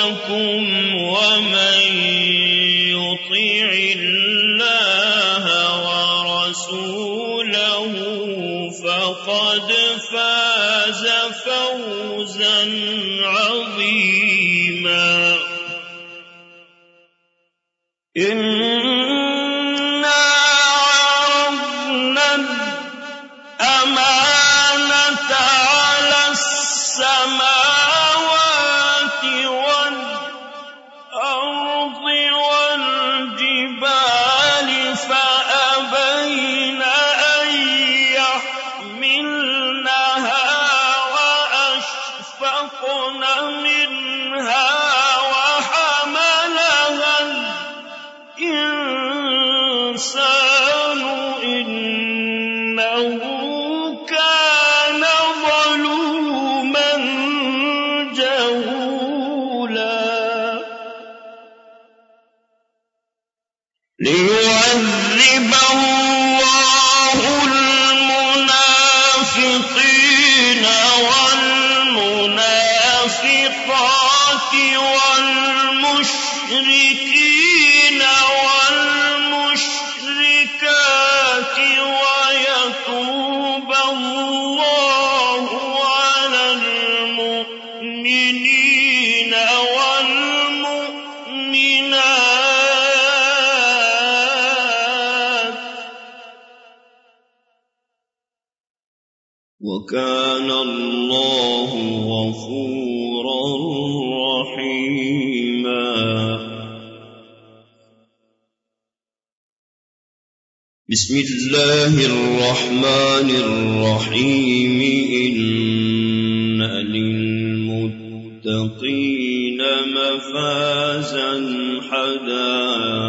لكم كان الله غفورا رحيما. بسم الله الرحمن الرحيم. إن للمتقين مفازا حدائق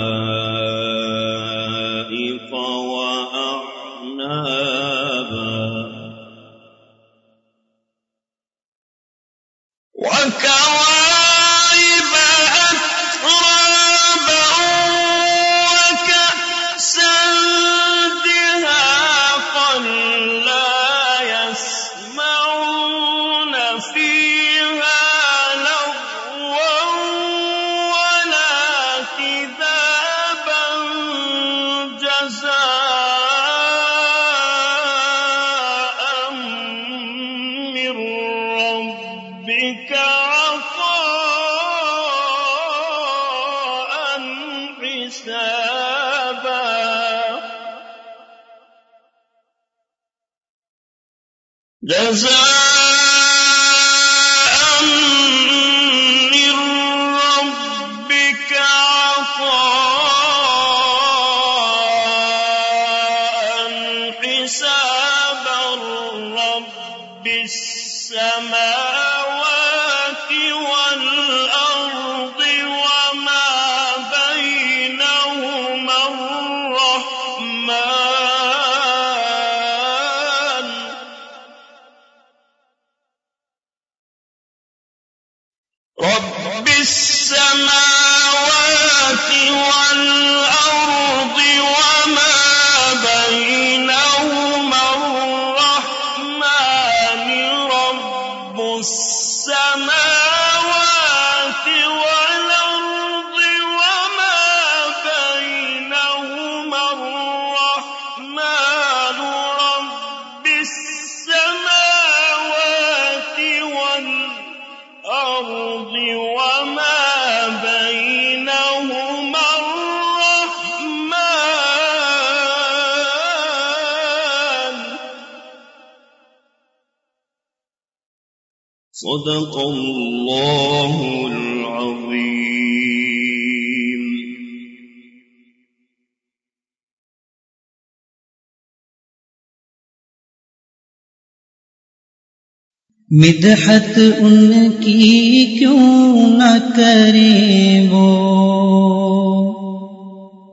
مدحت ان کی کیوں نہ کرے وہ؟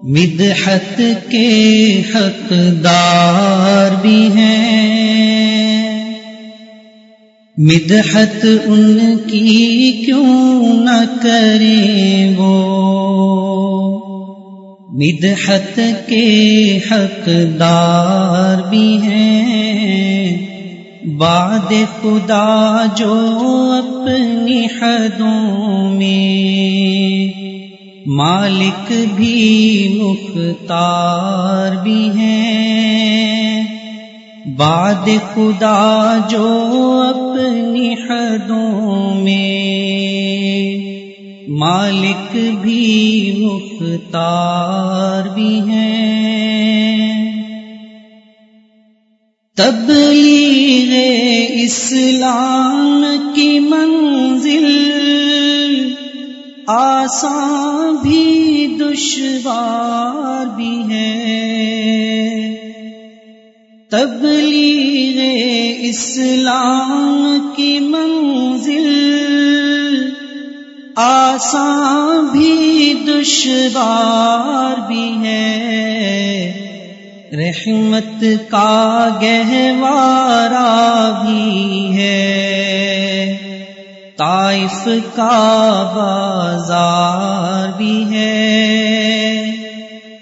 مدحت کے حقدار بھی ہیں۔ مدحت ان کی کیوں نہ کرے وہ؟ مدحت کے حقدار بھی ہیں۔ بعد خدا جو اپنی حدوں میں مالک بھی مختار بھی ہیں۔ بعد خدا جو اپنی حدوں میں مالک بھی مختار بھی ہیں۔ تبلیغ اسلام کی منزل، آسان بھی، دشوار بھی ہے۔ تبلیغ اسلام کی منزل، آسان بھی، دشوار بھی ہے۔ رحمت کا گہوارا بھی ہے۔ طائف کا بازار بھی ہے۔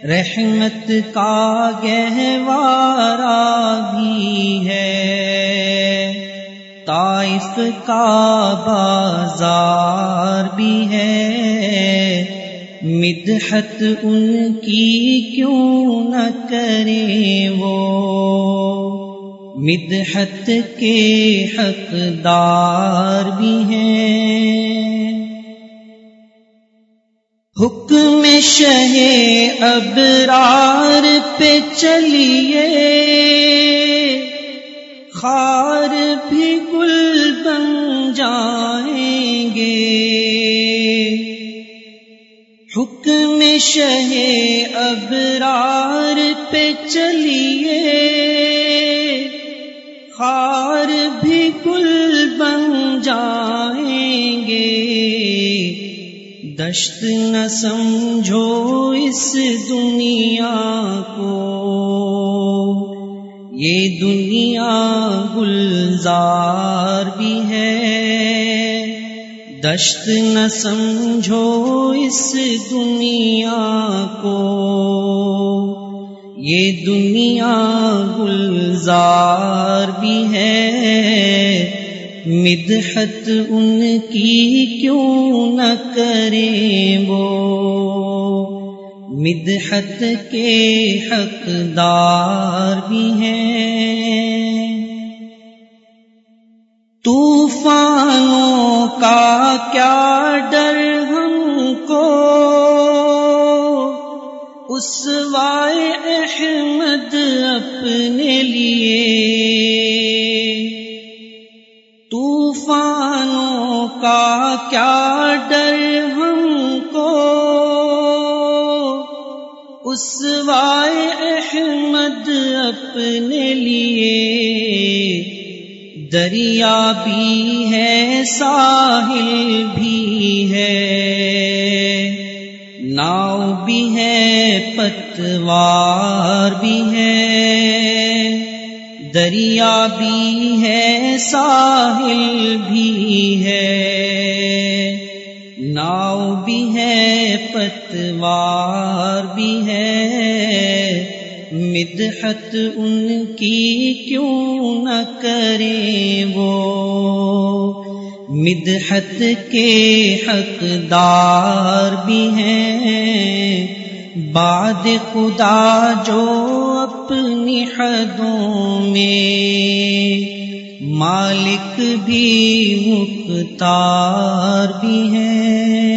رحمت کا گہوارا بھی ہے۔ طائف کا بازار بھی ہے۔ مدحت ان کی کیوں نہ کرے وہ؟ مدحت کے حقدار بھی ہیں۔ حکم شہ ابرار پہ چلیے۔ خار حکم شہ ابرار پہ چلیے۔ خار بھی گل بن جائیں گے۔ دشت نہ سمجھو اس دنیا کو۔ یہ دنیا گلزار دشت نہ سمجھو اس دنیا کو۔ یہ دنیا گلزار بھی ہے۔ مدحت ان کی کیوں نہ کرے وہ۔ مدحت کے حقدار بھی ہیں۔ کیا ڈر ہم کو؟ اس وائے احمد اپنے لیے۔ طوفانوں کا کیا ڈر ہم کو؟ اس وائے احمد اپنے لیے۔ دریا بھی ہے، ساحل بھی ہے۔ ناؤ بھی ہے، پتوار بھی ہے۔ دریا بھی ہے، ساحل بھی ہے۔ ناؤ بھی ہے، پتوار بھی ہے۔ مدحت ان کی کیوں نہ کرے وہ؟ مدحت کے حقدار بھی ہیں۔ بعد خدا جو اپنی حدوں میں مالک بھی مختار بھی ہیں۔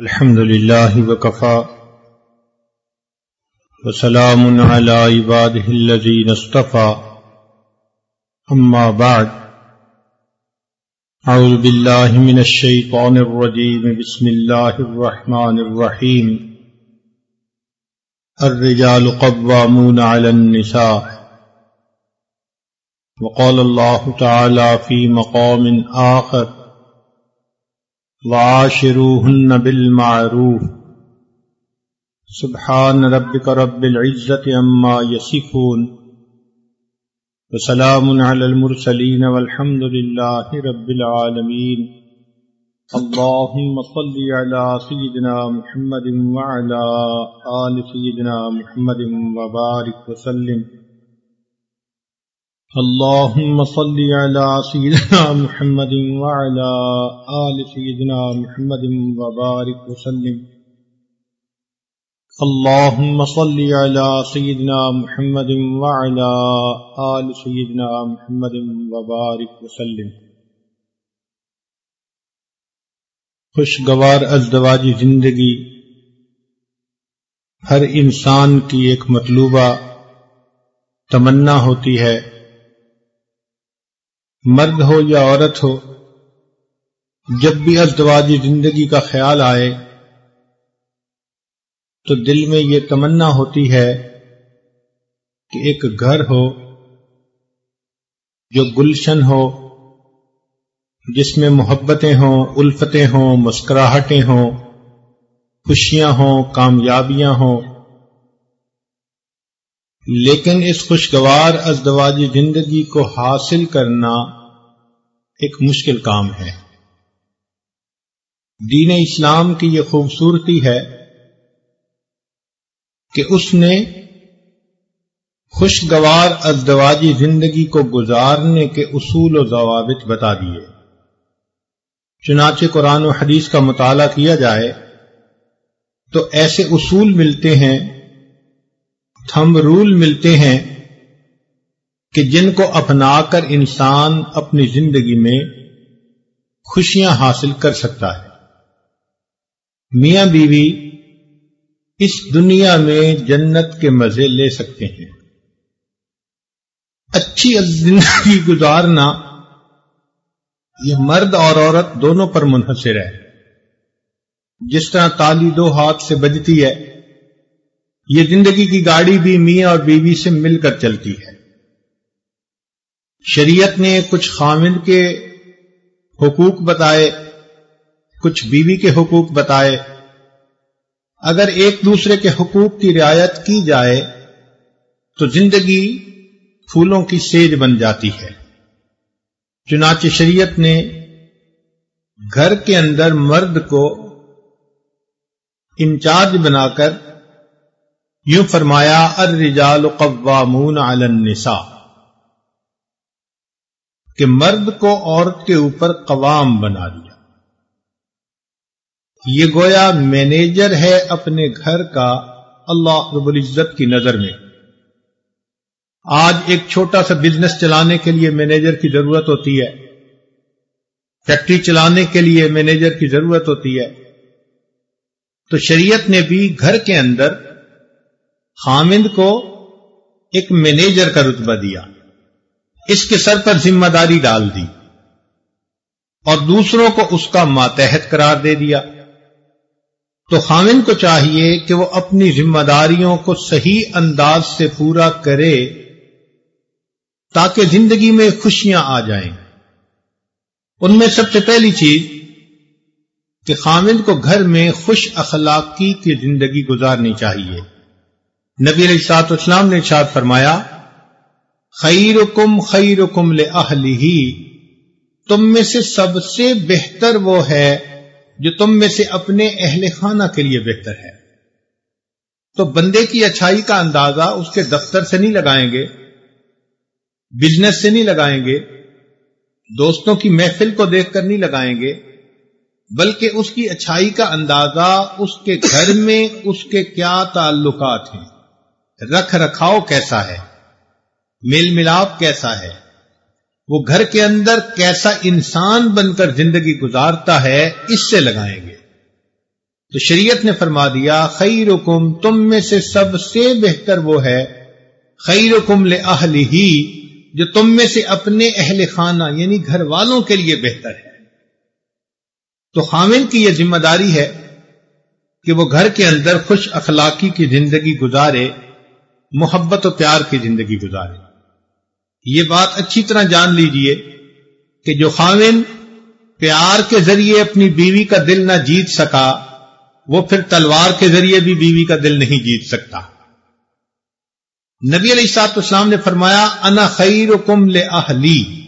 الحمد لله وكفى وسلام على عباده الذين اصطفى. أما بعد، أعوذ بالله من الشيطان الرجيم. بسم الله الرحمن الرحيم. الرجال قوامون على النساء. وقال الله تعالى في مقام آخر وعاشروهن بالمعروف. سبحان ربك رب العزة عما يصفون. وسلام على المرسلين والحمد لله رب العالمين. اللهم صل على سيدنا محمد وعلى آل سيدنا محمد وبارك وسلم. اللهم صل على سيدنا محمد وعلى آل سيدنا محمد وبارك وسلم. اللهم صل على سيدنا محمد وعلى آل سيدنا محمد وبارك وسلم. خوشگوار ازدواجی زندگی. ہر انسان کی ایک مطلوبہ تمنا ہوتی ہے. مرد ہو یا عورت ہو، جب بھی ازدواجی زندگی کا خیال آئے، تو دل میں یہ تمنا ہوتی ہے کہ ایک گھر ہو، جو گلشن ہو، جس میں محبتیں ہوں، الفتیں ہوں، مسکراہٹیں ہوں، خوشیاں ہوں، کامیابیاں ہوں۔ لیکن اس خوشگوار ازدواجی زندگی کو حاصل کرنا ایک مشکل کام ہے۔ دین اسلام کی یہ خوبصورتی ہے کہ اس نے خوشگوار ازدواجی زندگی کو گزارنے کے اصول و ضوابط بتا دیے۔ چنانچہ قرآن و حدیث کا مطالعہ کیا جائے تو ایسے اصول ملتے ہیں تھم رول ملتے ہیں کہ جن کو اپنا کر انسان اپنی زندگی میں خوشیاں حاصل کر سکتا ہے۔ میاں بیوی اس دنیا میں جنت کے مزے لے سکتے ہیں۔ اچھی زندگی گزارنا یہ مرد اور عورت دونوں پر منحصر ہے۔ جس طرح تالی دو ہاتھ سے بجتی ہے، یہ زندگی کی گاڑی بھی میاں اور بیوی سے مل کر چلتی ہے۔ شریعت نے کچھ خامد کے حقوق بتائے، کچھ بیوی کے حقوق بتائے۔ اگر ایک دوسرے کے حقوق کی رعایت کی جائے، تو زندگی پھولوں کی سیج بن جاتی ہے۔ چنانچہ شریعت نے گھر کے اندر مرد کو انچارج بنا کر یوں فرمایا، الرجال قوامون علی النساء۔ کہ مرد کو عورت کے اوپر قوام بنا دیا۔ یہ گویا مینیجر ہے اپنے گھر کا اللہ رب العزت کی نظر میں۔ آج ایک چھوٹا سا بزنس چلانے کے لیے مینیجر کی ضرورت ہوتی ہے۔ فیکٹری چلانے کے لیے مینیجر کی ضرورت ہوتی ہے۔ تو شریعت نے بھی گھر کے اندر خامند کو ایک مینیجر کا رتبہ دیا۔ اس کے سر پر ذمہ داری ڈال دی اور دوسروں کو اس کا ماتحت قرار دے دیا۔ تو خامن کو چاہیے کہ وہ اپنی ذمہ داریوں کو صحیح انداز سے پورا کرے تاکہ زندگی میں خوشیاں آ جائیں۔ ان میں سب سے پہلی چیز کہ خامد کو گھر میں خوش اخلاقی کی زندگی گزارنی چاہیے۔ نبی علیہ سات اسلام نے ارشاد فرمایا خیر کم خیر تم میں سے سب سے بہتر وہ ہے جو تم میں سے اپنے اہل خانہ کے لیے بہتر ہے۔ تو بندے کی اچھائی کا اندازہ اس کے دفتر سے نہیں لگائیں گے، بزنس سے نہیں لگائیں گے، دوستوں کی محفل کو دیکھ کر نہیں لگائیں گے، بلکہ اس کی اچھائی کا اندازہ اس کے گھر میں اس کے کیا تعلقات ہیں، رکھ رکھاؤ کیسا ہے۔ میل ملاپ کیسا ہے؟ وہ گھر کے اندر کیسا انسان بن کر زندگی گزارتا ہے، اس سے لگائیں گے۔ تو شریعت نے فرما دیا خیر تم میں سے سب سے بہتر وہ ہے۔ خیر حکم ہی جو تم میں سے اپنے اہل خانہ یعنی گھر والوں کے لیے بہتر ہے۔ تو خامن کی یہ ذمہ داری ہے کہ وہ گھر کے اندر خوش اخلاقی کی زندگی گزارے، محبت و پیار کی زندگی گزارے۔ یہ بات اچھی طرح جان لیجیے کہ جو خامن پیار کے ذریعے اپنی بیوی کا دل نہ جیت سکا، وہ پھر تلوار کے ذریعے بھی بیوی کا دل نہیں جیت سکتا۔ نبی علیہ السلاط اسلام نے فرمایا، انا خیر کم لہلی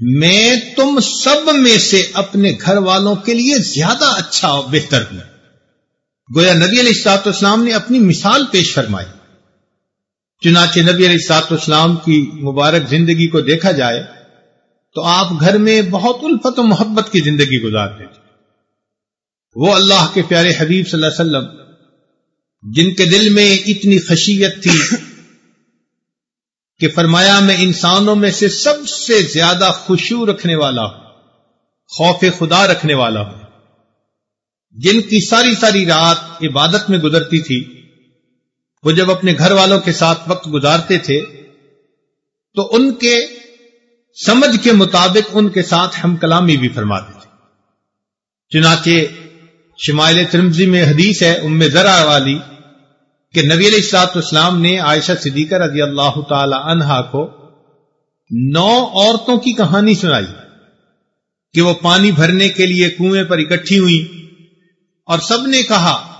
میں تم سب میں سے اپنے گھر والوں کے لیے زیادہ اچھا اور بہتر ہوں۔ گویا نبی علیہ السلاط اسلام نے اپنی مثال پیش فرمائی۔ چنانچہ نبی علیہ السلاط اسلام کی مبارک زندگی کو دیکھا جائے تو آپ گھر میں بہت الفت و محبت کی زندگی گزارتے تھے۔ وہ اللہ کے پیارے حبیب صلی اللہ علیہ وسلم، جن کے دل میں اتنی خشیت تھی کہ فرمایا میں انسانوں میں سے سب سے زیادہ خوشبو رکھنے والا ہوں، خوف خدا رکھنے والا ہوں۔ جن کی ساری ساری رات عبادت میں گزرتی تھی وہ جب اپنے گھر والوں کے ساتھ وقت گزارتے تھے، تو ان کے سمجھ کے مطابق ان کے ساتھ ہم کلامی بھی فرماتے تھے۔ چنانچہ شمائل ترمزی میں حدیث ہے، ام ذرا والی، کہ نبی علیہ السلاط اسلام نے عائشہ صدیقہ رضی اللہ تعالی عنہا کو نو عورتوں کی کہانی سنائی، کہ وہ پانی بھرنے کے لیے کنویں پر اکٹھی ہوئی اور سب نے کہا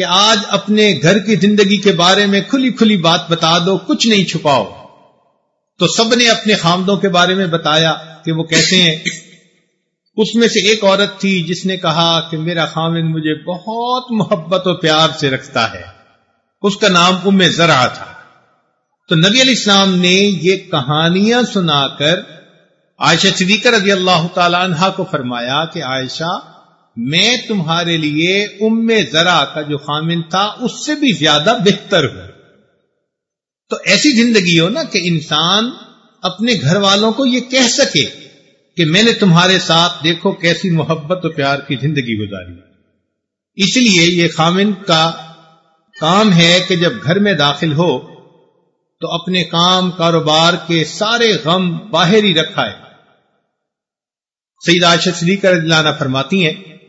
کہ آج اپنے گھر کی زندگی کے بارے میں کھلی کھلی بات بتا دو، کچھ نہیں چھپاؤ۔ تو سب نے اپنے خامدوں کے بارے میں بتایا کہ وہ کیسے ہیں۔ اس میں سے ایک عورت تھی جس نے کہا کہ میرا خامن مجھے بہت محبت و پیار سے رکھتا ہے۔ اس کا نام ام ذرا تھا۔ تو نبی علیہ السلام نے یہ کہانیاں سنا کر عائشہ صدیقہ رضی اللہ تعالی عنہ کو فرمایا کہ عائشہ میں تمہارے لیے ام ذرا کا جو خامن تھا، اس سے بھی زیادہ بہتر ہوں۔ تو ایسی زندگی ہو نا کہ انسان اپنے گھر والوں کو یہ کہہ سکے کہ میں نے تمہارے ساتھ دیکھو کیسی محبت و پیار کی زندگی گزاری۔ اس لیے یہ خامن کا کام ہے کہ جب گھر میں داخل ہو تو اپنے کام کاروبار کے سارے غم باہر ہی رکھا ہے سعید عاشق کر دلانا فرماتی ہیں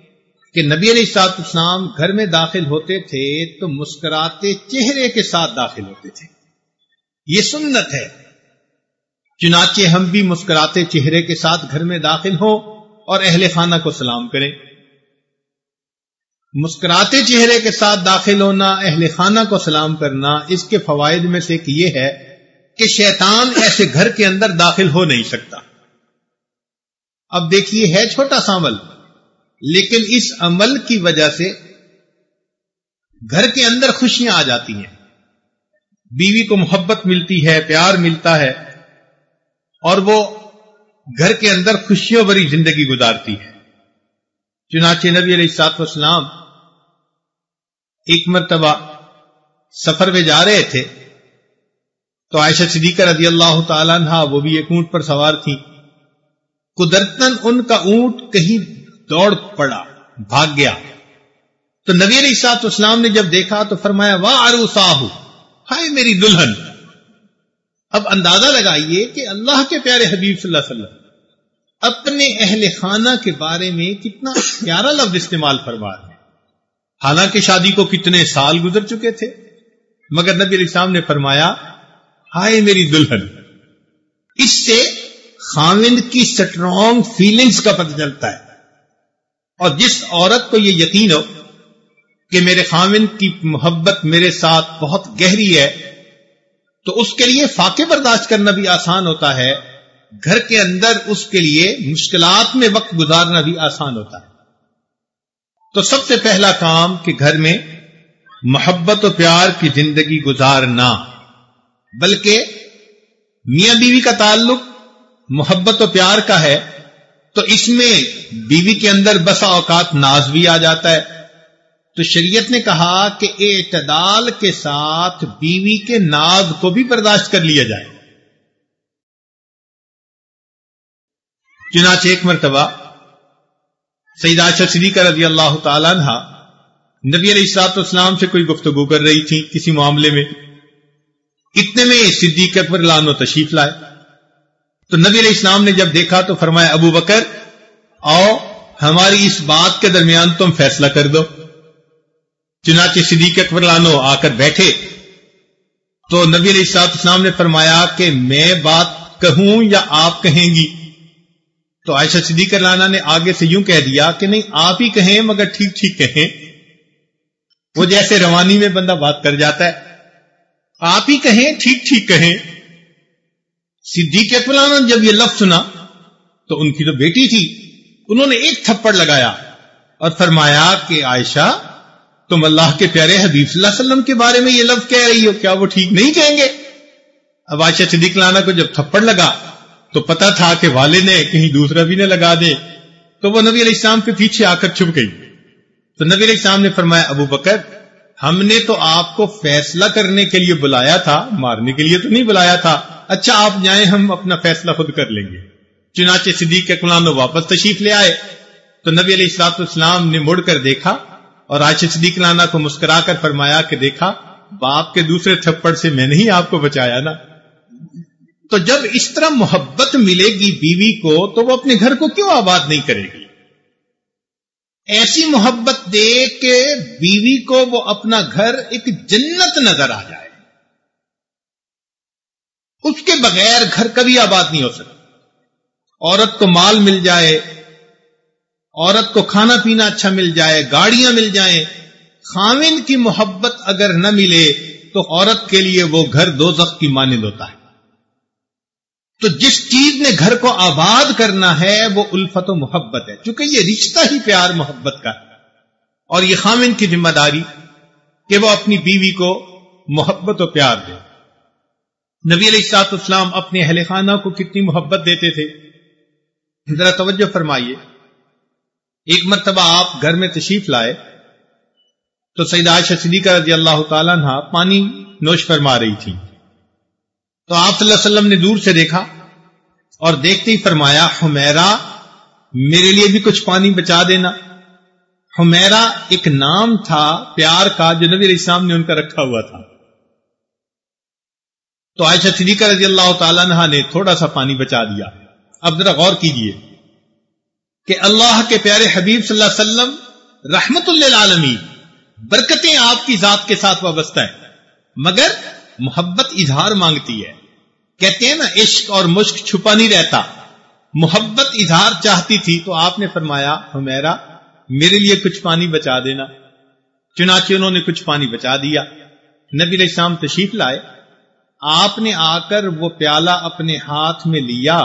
کہ نبی علیہ سات اسلام گھر میں داخل ہوتے تھے تو مسکراتے چہرے کے ساتھ داخل ہوتے تھے۔ یہ سنت ہے۔ چنانچہ ہم بھی مسکراتے چہرے کے ساتھ گھر میں داخل ہوں اور اہل خانہ کو سلام کریں۔ مسکراتے چہرے کے ساتھ داخل ہونا، اہل خانہ کو سلام کرنا اس کے فوائد میں سے ایک یہ ہے کہ شیطان ایسے گھر کے اندر داخل ہو نہیں سکتا۔ اب دیکھیے ہے چھوٹا سا عمل لیکن اس عمل کی وجہ سے گھر کے اندر خوشیاں آ جاتی ہیں۔ بیوی کو محبت ملتی ہے، پیار ملتا ہے اور وہ گھر کے اندر خوشیوں بری زندگی گزارتی ہے۔ چنانچہ نبی علیہ سات وسلام ایک مرتبہ سفر میں جا رہے تھے تو عائشہ صدیقہ رضی اللہ تعالیٰ عنہ، وہ بھی ایک اونٹ پر سوار تھی قدرتن ان کا اونٹ کہیں دوڑ پڑا، بھاگ گیا۔ تو نبی علیہ سات اسلام نے جب دیکھا تو فرمایا، واہ ارو ساہو ہائے میری دلہن۔ اب اندازہ لگائیے کہ اللہ کے پیارے حبیب صلی اللہ علیہ وسلم اپنے اہل خانہ کے بارے میں کتنا پیارا لفظ استعمال فرما رہے حالانکہ شادی کو کتنے سال گزر چکے تھے، مگر نبی علیہ السلام نے فرمایا، ہائے میری دلہن، اس سے خامند کی سٹرانگ فیلنگز کا پتہ چلتا ہے۔ اور جس عورت کو یہ یقین ہو کہ میرے خامند کی محبت میرے ساتھ بہت گہری ہے، تو اس کے لیے فاقے برداشت کرنا بھی آسان ہوتا ہے۔ گھر کے اندر اس کے لیے مشکلات میں وقت گزارنا بھی آسان ہوتا ہے۔ تو سب سے پہلا کام کہ گھر میں محبت و پیار کی زندگی گزارنا، بلکہ میاں بیوی کا تعلق محبت و پیار کا ہے۔ تو اس میں بیوی کے اندر بسا اوقات ناز بھی آ جاتا ہے۔ تو شریعت نے کہا کہ اعتدال کے ساتھ بیوی کے ناز کو بھی برداشت کر لیا جائے۔ چنانچہ ایک مرتبہ سیدہ صدیقہ رضی اللہ تعالی عنہ نبی علیہ السلاط اسلام سے کوئی گفتگو کر رہی تھی کسی معاملے میں۔ اتنے میں صدیق اکبر لانو تشریف لائے۔ تو نبی علیہ السلام نے جب دیکھا تو فرمایا، ابو بکر، آؤ، ہماری اس بات کے درمیان تم فیصلہ کر دو. چنانچہ صدیق اکبر لانو آ کر بیٹھے تو نبی علیہ السلاط اسلام نے فرمایا کہ میں بات کہوں یا آپ کہیں گی؟ تو عائشہ صدیق لانا نے آگے سے یوں کہہ دیا کہ نہیں، آپ ہی کہیں مگر ٹھیک ٹھیک کہیں۔ وہ جیسے روانی میں بندہ بات کر جاتا ہے، آپ ہی کہیں ٹھیک ٹھیک کہیں۔ صدیق فلانا جب یہ لفظ سنا تو ان کی تو بیٹی تھی، انہوں نے ایک تھپڑ لگایا اور فرمایا کہ عائشہ، تم اللہ کے پیارے حبیب صلی اللہ علیہ وسلم کے بارے میں یہ لفظ کہہ رہی ہو، کیا وہ ٹھیک نہیں کہیں گے؟ اب عائشہ صدیق لانا کو جب تھپڑ لگا تو پتا تھا کہ والد نے کہیں دوسرا بھی نہ لگا دے، تو وہ نبی علیہ السلام کے پیچھے آ کر چھپ گئی۔ تو نبی علیہ السلام نے فرمایا، ابو بکر، ہم نے تو آپ کو فیصلہ کرنے کے لیے بلایا تھا، مارنے کے لیے تو نہیں بلایا تھا اچھا آپ جائیں، ہم اپنا فیصلہ خود کر لیں گے۔ چنانچہ صدیق کے واپس تشریف لے آئے۔ تو نبی علیہ السلاط اسلام نے مڑ کر دیکھا اور آج صدیق لانا کو مسکرا کر فرمایا کہ دیکھا، باپ کے دوسرے تھپڑ سے میں نہیں آپ کو بچایا نا۔ تو جب اس طرح محبت ملے گی بیوی کو، تو وہ اپنے گھر کو کیوں آباد نہیں کرے گی؟ ایسی محبت دے کہ بیوی کو وہ اپنا گھر ایک جنت نظر آ جائے۔ اس کے بغیر گھر کبھی آباد نہیں ہو سکتا عورت کو مال مل جائے، عورت کو کھانا پینا اچھا مل جائے، گاڑیاں مل جائیں خامن کی محبت اگر نہ ملے تو عورت کے لیے وہ گھر دو کی مانند ہوتا ہے۔ تو جس چیز نے گھر کو آباد کرنا ہے، وہ الفت و محبت ہے۔ چونکہ یہ رشتہ ہی پیار، محبت کا ہے۔ اور یہ خامن کی ذمہ داری کہ وہ اپنی بیوی کو محبت و پیار دے۔ نبی علیہ السلاط اسلام اپنے اہل خانہ کو کتنی محبت دیتے تھے۔ ذرا توجہ فرمائیے۔ ایک مرتبہ آپ گھر میں تشریف لائے تو سعید عائشہ صدیقہ رضی اللہ تعالیٰ پانی نوش فرما رہی تھی تو آپ صلی اللہ علیہ وسلم نے دور سے دیکھا اور دیکھتے ہی فرمایا حمیرا میرے لیے بھی کچھ پانی بچا دینا۔ حمیرا ایک نام تھا، پیار کا، جو نبی علیہ السلام نے ان کا رکھا ہوا تھا۔ تو عائشہ صدیقہ رضی اللہ تعالی نے تھوڑا سا پانی بچا دیا۔ اب ذرا غور کیجیے کہ اللہ کے پیارے حبیب صلی اللہ علیہ وسلم رحمت اللہ عالمی برکتیں آپ کی ذات کے ساتھ وابستہ ہیں، مگر محبت اظہار مانگتی ہے۔ کہتے ہیں نا، عشق اور مشک چھپا نہیں رہتا۔ محبت اظہار چاہتی تھی تو آپ نے فرمایا ہمیرا میرے لیے کچھ پانی بچا دینا۔ چنانچہ انہوں نے کچھ پانی بچا دیا۔ نبی علیہ السلام تشریف لائے۔ آپ نے آ کر وہ پیالہ اپنے ہاتھ میں لیا،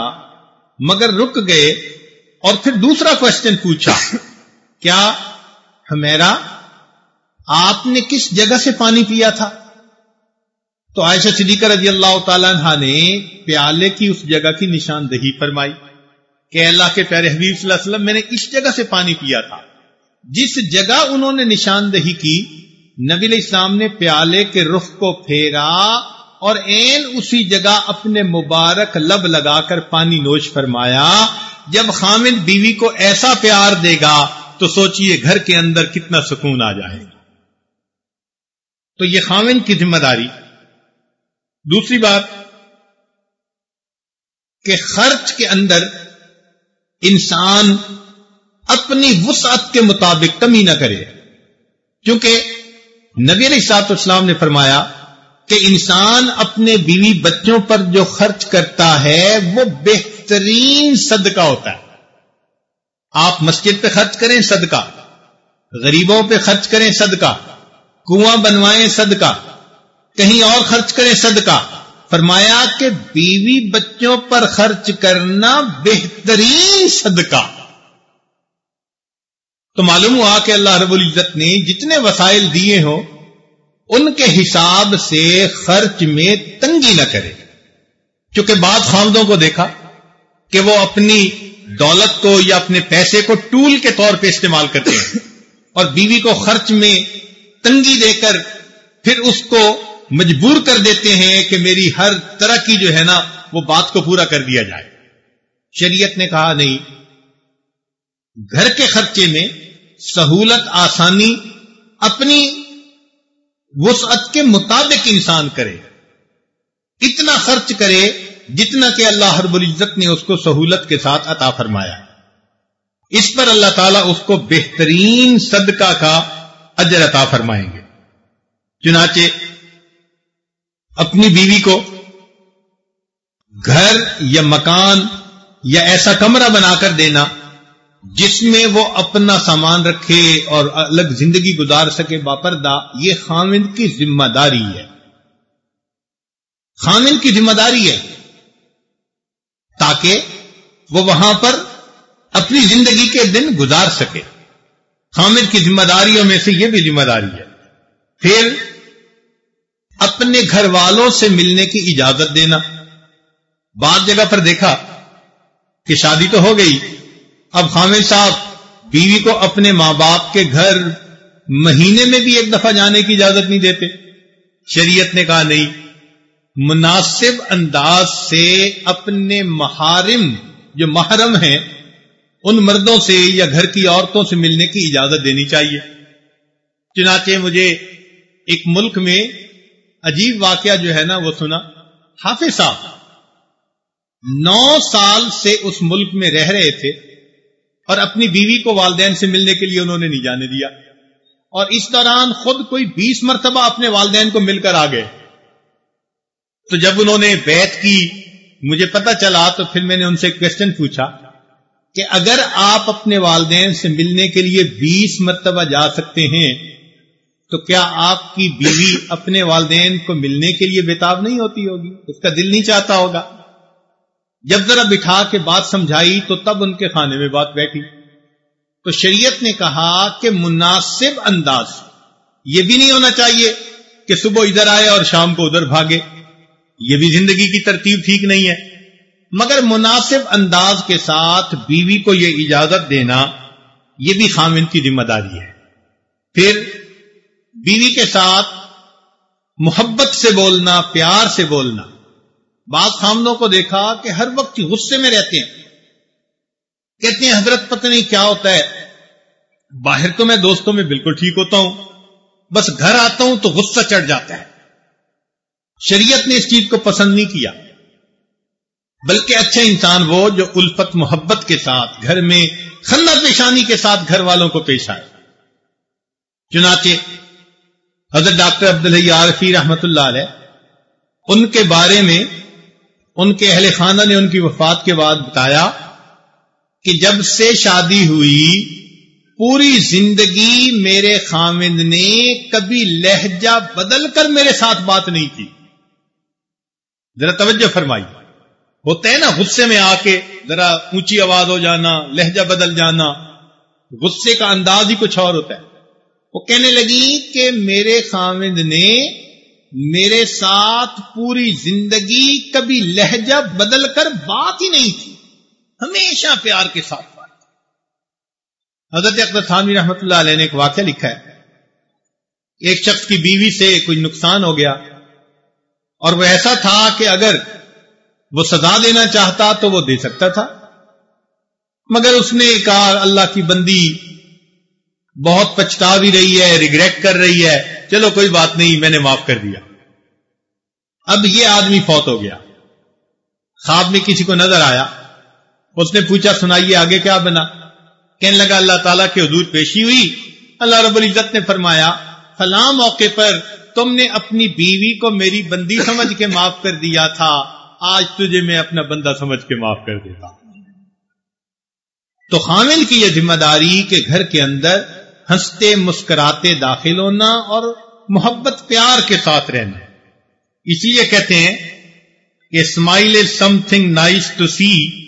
مگر رک گئے اور پھر دوسرا کوشچن پوچھا، کیا ہمیرا آپ نے کس جگہ سے پانی پیا تھا؟ تو عائشہ صدیقہ رضی اللہ تعالیٰ عنہ نے پیالے کی اس جگہ کی نشاندہی فرمائی، کہ اللہ کے پیارے حبیب صلی اللہ علیہ وسلم، میں نے اس جگہ سے پانی پیا تھا۔ جس جگہ انہوں نے نشاندہی کی، نبی علیہ السلام نے پیالے کے رخ کو پھیرا اور این اسی جگہ اپنے مبارک لب لگا کر پانی نوش فرمایا، جب خامد بیوی کو ایسا پیار دے گا تو سوچئے گھر کے اندر کتنا سکون آ جائے گا۔ تو یہ خامن کی ذمہ داری۔ دوسری بات، کہ خرچ کے اندر انسان اپنی وسعت کے مطابق کمی نہ کرے۔ کیونکہ نبی علیہ سات اسلام نے فرمایا کہ انسان اپنے بیوی بچوں پر جو خرچ کرتا ہے، وہ بہترین صدقہ ہوتا ہے۔ آپ مسجد پہ خرچ کریں صدقہ، غریبوں پہ خرچ کریں صدقہ، کنواں بنوائیں صدقہ، کہیں اور خرچ کریں صدقہ۔ فرمایا کہ بیوی بچوں پر خرچ کرنا بہترین صدقہ۔ تو معلوم ہوا کہ اللہ رب العزت نے جتنے وسائل دیے ہوں ان کے حساب سے خرچ میں تنگی نہ کرے۔ کیونکہ بعض خامدوں کو دیکھا کہ وہ اپنی دولت کو یا اپنے پیسے کو ٹول کے طور پہ استعمال کرتے ہیں اور بیوی کو خرچ میں تنگی دے کر پھر اس کو مجبور کر دیتے ہیں کہ میری ہر طرح کی جو ہے نا وہ بات کو پورا کر دیا جائے۔ شریعت نے کہا، نہیں، گھر کے خرچے میں سہولت آسانی، اپنی وسعت کے مطابق انسان کرے، اتنا خرچ کرے جتنا کہ اللہ ہر العزت نے اس کو سہولت کے ساتھ عطا فرمایا۔ اس پر اللہ تعالیٰ اس کو بہترین صدقہ کا اجر عطا فرمائیں گے۔ چنانچہ اپنی بیوی کو گھر یا مکان یا ایسا کمرہ بنا کر دینا جس میں وہ اپنا سامان رکھے اور الگ زندگی گزار سکے باپردہ، یہ خامند کی ذمہ داری ہے۔ خامند کی ذمہ داری ہے تاکہ وہ وہاں پر اپنی زندگی کے دن گزار سکے۔ خامد کی ذمہ داریوں میں سے یہ بھی ذمہ داری ہے۔ پھر اپنے گھر والوں سے ملنے کی اجازت دینا۔ بعض جگہ پر دیکھا کہ شادی تو ہو گئی۔ اب خامد صاحب، بیوی کو اپنے ماں باپ کے گھر مہینے میں بھی ایک دفعہ جانے کی اجازت نہیں دیتے۔ شریعت نے کہا، نہیں، مناسب انداز سے اپنے محارم جو محرم ہیں، ان مردوں سے یا گھر کی عورتوں سے ملنے کی اجازت دینی چاہیے۔ چنانچہ مجھے ایک ملک میں عجیب واقعہ جو ہے نا، وہ سنا۔ حافظ صاحب، نو سال سے اس ملک میں رہ رہے تھے۔ اور اپنی بیوی کو والدین سے ملنے کے لیے انہوں نے نہیں جانے دیا۔ اور اس دوران خود کوئی بیس مرتبہ اپنے والدین کو مل کر آ گئے۔ تو جب انہوں نے بیت کی، مجھے پتا چلا تو پھر میں نے ان سے کوشچن پوچھا کہ اگر آپ اپنے والدین سے ملنے کے لیے بیس مرتبہ جا سکتے ہیں، تو کیا آپ کی بیوی اپنے والدین کو ملنے کے لیے بےتاب نہیں ہوتی ہوگی؟ اس کا دل نہیں چاہتا ہوگا۔ جب ذرا بٹھا کے بات سمجھائی تو تب ان کے کھانے میں بات بیٹھی۔ تو شریعت نے کہا کہ مناسب انداز یہ بھی نہیں ہونا چاہیے کہ صبح ادھر آئے اور شام کو ادھر بھاگے۔ یہ بھی زندگی کی ترتیب ٹھیک نہیں ہے۔ مگر مناسب انداز کے ساتھ بیوی کو یہ اجازت دینا یہ بھی خامن کی ذمہ داری ہے۔ پھر بیوی کے ساتھ محبت سے بولنا، پیار سے بولنا بعض خامنوں کو دیکھا کہ ہر وقت غصے میں رہتے ہیں۔ کہتے ہیں، حضرت، پتہ نہیں کیا ہوتا ہے۔ باہر تو میں دوستوں میں بالکل ٹھیک ہوتا ہوں، بس گھر آتا ہوں تو غصہ چڑھ جاتا ہے۔ شریعت نے اس چیز کو پسند نہیں کیا۔ بلکہ اچھا انسان وہ جو الفت محبت کے ساتھ گھر میں خندہ پیشانی کے ساتھ گھر والوں کو پیش آئے۔ چنانچہ حضرت ڈاکٹر عبدالحی عارفی رحمت اللہ علیہ، ان کے بارے میں ان کے اہل خانہ نے ان کی وفات کے بعد بتایا کہ جب سے شادی ہوئی، پوری زندگی میرے خامد نے کبھی لہجہ بدل کر میرے ساتھ بات نہیں کی۔ ذرا توجہ فرمائی۔ ہوتا ہے نا غصے میں آ کے ذرا اونچی آواز ہو جانا، لہجہ بدل جانا، غصے کا انداز ہی کچھ اور ہوتا ہے۔ وہ کہنے لگی کہ میرے خامد نے میرے ساتھ پوری زندگی کبھی لہجہ بدل کر بات ہی نہیں تھی۔ ہمیشہ پیار کے ساتھ بات۔ حضرت اکبر تھانوی رحمت اللہ علیہ نے ایک واقعہ لکھا ہے۔ ایک شخص کی بیوی سے کوئی نقصان ہو گیا اور وہ ایسا تھا کہ اگر وہ سزا دینا چاہتا تو وہ دے سکتا تھا۔ مگر اس نے کہا، اللہ کی بندی بہت پچھتا بھی رہی ہے، ریگریٹ کر رہی ہے۔ چلو کوئی بات نہیں، میں نے معاف کر دیا۔ اب یہ آدمی فوت ہو گیا۔ خواب میں کسی کو نظر آیا۔ اس نے پوچھا، سنائیے آگے کیا بنا؟ کہنے لگا، اللہ تعالیٰ کے حضور پیشی ہوئی۔ اللہ رب العزت نے فرمایا، فلاں موقع پر تم نے اپنی بیوی کو میری بندی سمجھ کے معاف کر دیا تھا۔ آج تجھے میں اپنا بندہ سمجھ کے معاف کر دیتا تو خامل کی یہ ذمہ داری کہ گھر کے اندر ہنستے مسکراتے داخل ہونا اور محبت پیار کے ساتھ رہنا۔ اسی لیے کہتے ہیں کہ smile is something nice to see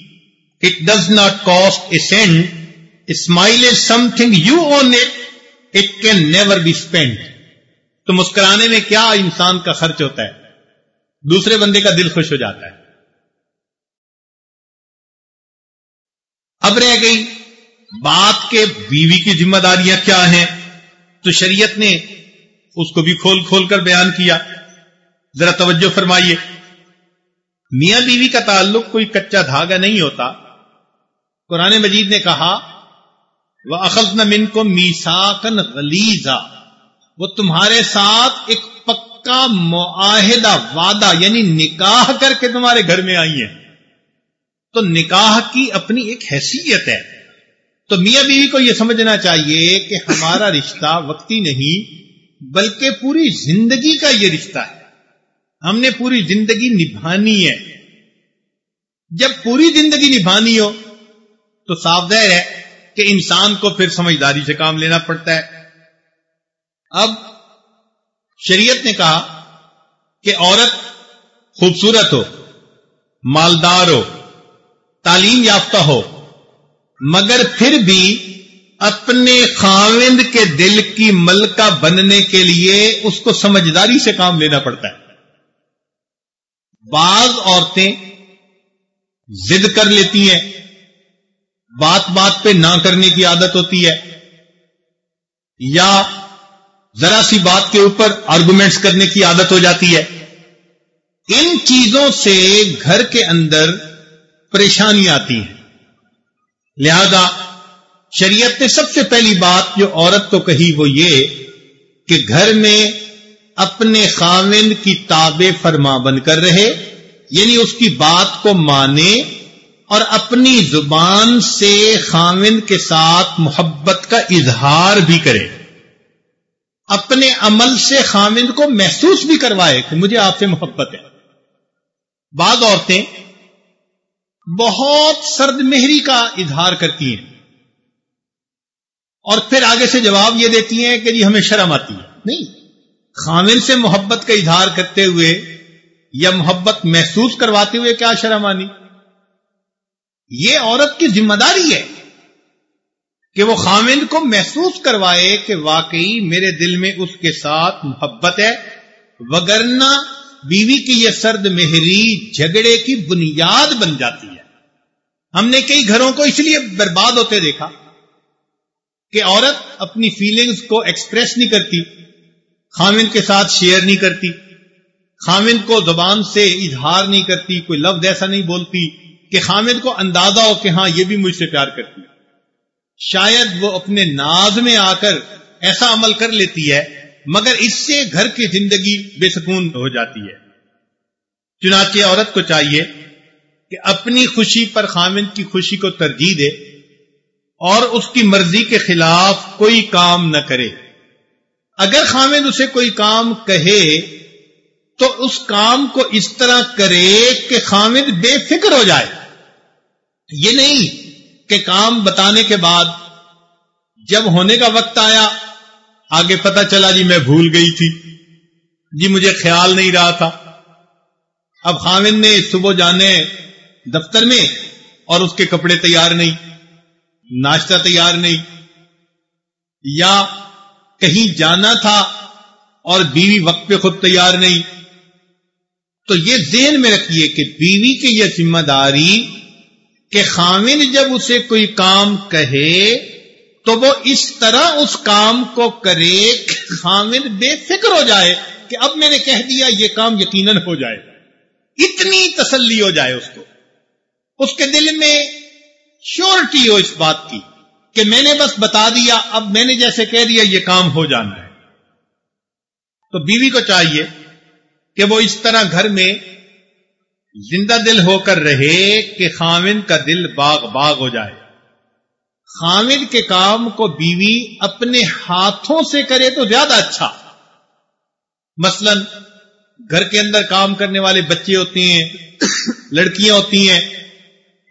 it does not cost a cent smile is something you own it it can never be spend تو مسکرانے میں کیا انسان کا خرچ ہوتا ہے؟ دوسرے بندے کا دل خوش ہو جاتا ہے۔ اب رہ گئی بات کے بیوی کی ذمہ داریاں کیا ہیں؟ تو شریعت نے اس کو بھی کھول کھول کر بیان کیا۔ ذرا توجہ فرمائیے۔ میاں بیوی کا تعلق کوئی کچا دھاگا نہیں ہوتا۔ قرآن مجید نے کہا وہ اخذ نہ من کو میساکن غلیزا وہ تمہارے ساتھ ایک پکا معاہدہ وعدہ یعنی نکاح کر کے تمہارے گھر میں آئی ہیں۔ تو نکاح کی اپنی ایک حیثیت ہے۔ تو میاں بیوی کو یہ سمجھنا چاہیے کہ ہمارا رشتہ وقتی نہیں، بلکہ پوری زندگی کا یہ رشتہ ہے۔ ہم نے پوری زندگی نبھانی ہے۔ جب پوری زندگی نبھانی ہو تو صاف ظاہر ہے کہ انسان کو پھر سمجھداری سے کام لینا پڑتا ہے۔ اب شریعت نے کہا کہ عورت خوبصورت ہو، مالدار ہو، تعلیم یافتہ ہو۔ مگر پھر بھی اپنے خاوند کے دل کی ملکہ بننے کے لیے اس کو سمجھداری سے کام لینا پڑتا ہے۔ بعض عورتیں ضد کر لیتی ہیں۔ بات بات پہ نہ کرنے کی عادت ہوتی ہے۔ یا ذرا سی بات کے اوپر آرگومنٹس کرنے کی عادت ہو جاتی ہے۔ ان چیزوں سے گھر کے اندر پریشانی آتی ہیں لہذا شریعت نے سب سے پہلی بات جو عورت کو کہی وہ یہ کہ گھر میں اپنے خاوند کی تابع فرما بن کر رہے یعنی اس کی بات کو مانے اور اپنی زبان سے خاوند کے ساتھ محبت کا اظہار بھی کرے۔ اپنے عمل سے خامند کو محسوس بھی کروائے کہ مجھے آپ سے محبت ہے۔ بعض عورتیں بہت سرد مہری کا اظہار کرتی ہیں۔ اور پھر آگے سے جواب یہ دیتی ہیں کہ جی ہمیں شرم آتی ہے۔ نہیں خامن سے محبت کا اظہار کرتے ہوئے یا محبت محسوس کرواتے ہوئے کیا شرم آنی؟ یہ عورت کی ذمہ داری ہے کہ وہ خامند کو محسوس کروائے کہ واقعی میرے دل میں اس کے ساتھ محبت ہے، وگرنہ بیوی کی یہ سرد مہری جھگڑے کی بنیاد بن جاتی ہے۔ ہم نے کئی گھروں کو اس لیے برباد ہوتے دیکھا کہ عورت اپنی فیلنگز کو ایکسپریس نہیں کرتی خامند کے ساتھ شیئر نہیں کرتی خامند کو زبان سے اظہار نہیں کرتی، کوئی لفظ ایسا نہیں بولتی کہ خامد کو اندازہ ہو کہ ہاں یہ بھی مجھ سے پیار کرتی شاید وہ اپنے ناز میں آ کر ایسا عمل کر لیتی ہے مگر اس سے گھر کی زندگی بے سکون ہو جاتی ہے۔ چنانچہ عورت کو چاہیے کہ اپنی خوشی پر خامد کی خوشی کو ترجیح دے اور اس کی مرضی کے خلاف کوئی کام نہ کرے۔ اگر خامد اسے کوئی کام کہے تو اس کام کو اس طرح کرے کہ خامد بے فکر ہو جائے۔ یہ نہیں کہ کام بتانے کے بعد جب ہونے کا وقت آیا آگے پتا چلا جی میں بھول گئی تھی۔ جی مجھے خیال نہیں رہا تھا۔ اب خامن نے صبح جانے دفتر میں اور اس کے کپڑے تیار نہیں، ناشتہ تیار نہیں، یا کہیں جانا تھا اور بیوی وقت پہ خود تیار نہیں۔ تو یہ ذہن میں رکھیے کہ بیوی کی یہ ذمہ داری کہ خامن جب اسے کوئی کام کہے تو وہ اس طرح اس کام کو کرے کہ خامن بے فکر ہو جائے کہ اب میں نے کہہ دیا یہ کام یقیناً ہو جائے اتنی تسلی ہو جائے اس کو۔ اس کے دل میں شیورٹی ہو اس بات کی کہ میں نے بس بتا دیا، اب میں نے جیسے کہہ دیا یہ کام ہو جانا ہے۔ تو بیوی کو چاہیے کہ وہ اس طرح گھر میں زندہ دل ہو کر رہے کہ خامد کا دل باغ باغ ہو جائے۔ خامد کے کام کو بیوی اپنے ہاتھوں سے کرے تو زیادہ اچھا۔ مثلا گھر کے اندر کام کرنے والے بچے ہوتے ہیں، لڑکیاں ہوتی ہیں،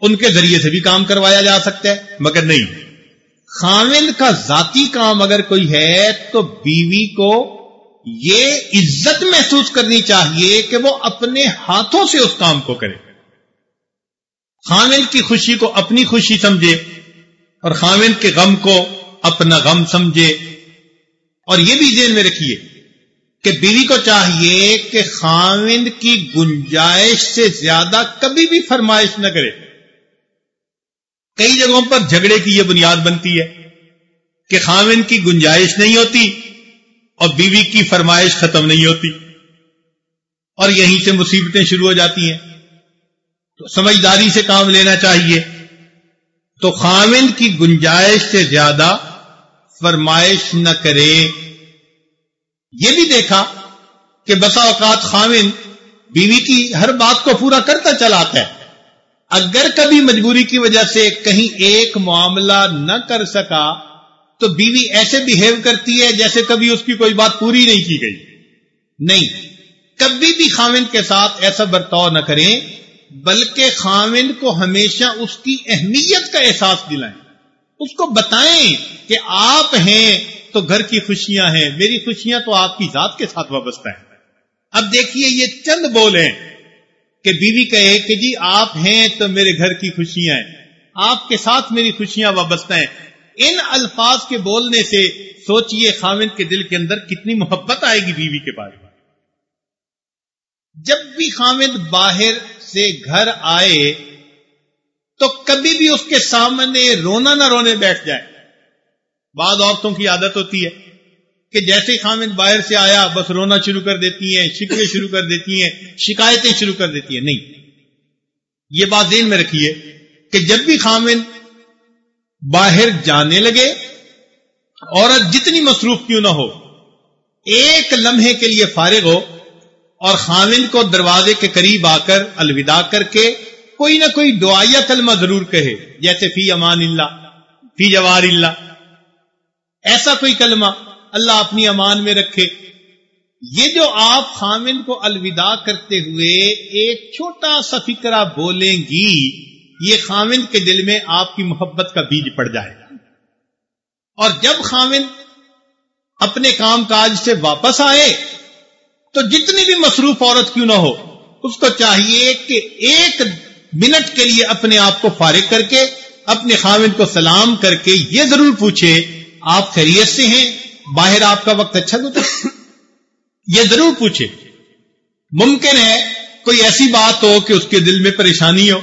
ان کے ذریعے سے بھی کام کروایا جا سکتا ہے، مگر نہیں۔ خامد کا ذاتی کام اگر کوئی ہے تو بیوی کو یہ عزت محسوس کرنی چاہیے کہ وہ اپنے ہاتھوں سے اس کام کو کرے۔ خامن کی خوشی کو اپنی خوشی سمجھے۔ اور خامن کے غم کو اپنا غم سمجھے۔ اور یہ بھی ذہن میں رکھیے کہ بیوی کو چاہیے کہ خامند کی گنجائش سے زیادہ کبھی بھی فرمائش نہ کرے۔ کئی جگہوں پر جھگڑے کی یہ بنیاد بنتی ہے کہ خامند کی گنجائش نہیں ہوتی اور بیوی کی فرمائش ختم نہیں ہوتی۔ اور یہیں سے مصیبتیں شروع ہو جاتی ہیں۔ تو سمجھداری سے کام لینا چاہیے۔ تو خامند کی گنجائش سے زیادہ فرمائش نہ کرے۔ یہ بھی دیکھا کہ بسا اوقات خامن بیوی کی ہر بات کو پورا کرتا چلاتا ہے۔ اگر کبھی مجبوری کی وجہ سے کہیں ایک معاملہ نہ کر سکا، تو بیوی ایسے بہیو کرتی ہے جیسے کبھی اس کی کوئی بات پوری نہیں کی گئی۔ نہیں، کبھی بھی خامن کے ساتھ ایسا برتاؤ نہ کریں۔ بلکہ خامن کو ہمیشہ اس کی اہمیت کا احساس دلائیں۔ اس کو بتائیں کہ آپ ہیں تو گھر کی خوشیاں ہیں، میری خوشیاں تو آپ کی ذات کے ساتھ وابستہ ہیں۔ اب دیکھیے یہ چند بول ہیں کہ بیوی کہے کہ جی آپ ہیں تو میرے گھر کی خوشیاں ہیں، آپ کے ساتھ میری خوشیاں وابستہ ہیں۔ ان الفاظ کے بولنے سے سوچئے خامن کے دل کے اندر کتنی محبت آئے گی بیوی کے بارے میں۔ جب بھی خامد باہر سے گھر آئے تو کبھی بھی اس کے سامنے رونا نہ رونے بیٹھ جائے۔ بعض عورتوں کی عادت ہوتی ہے کہ جیسے خامد باہر سے آیا، بس رونا شروع کر دیتی ہیں، شکوے شروع کر دیتی ہیں، شکایتیں شروع کر دیتی ہیں۔ نہیں۔ یہ بات ذہن میں رکھیے کہ جب بھی خامد باہر جانے لگے، عورت جتنی مصروف کیوں نہ ہو، ایک لمحے کے لیے فارغ ہو اور خامن کو دروازے کے قریب آ کر الوداع کر کے کوئی نہ کوئی دعائیا کلمہ ضرور کہے، جیسے فی امان اللہ، فی جوار اللہ۔ ایسا کوئی کلمہ اللہ اپنی امان میں رکھے۔ یہ جو آپ خامن کو الوداع کرتے ہوئے ایک چھوٹا سا فکرہ بولیں گی، یہ خامن کے دل میں آپ کی محبت کا بیج پڑ جائے۔ گا اور جب خامن اپنے کام کاج سے واپس آئے تو جتنی بھی مصروف عورت کیوں نہ ہو، اس کو چاہیے کہ ایک منٹ کے لیے اپنے آپ کو فارغ کر کے، اپنے خامد کو سلام کر کے یہ ضرور پوچھے، آپ خیریت سے ہیں؟ باہر آپ کا وقت اچھا گزرا یہ ضرور پوچھے۔ ممکن ہے کوئی ایسی بات ہو کہ اس کے دل میں پریشانی ہو۔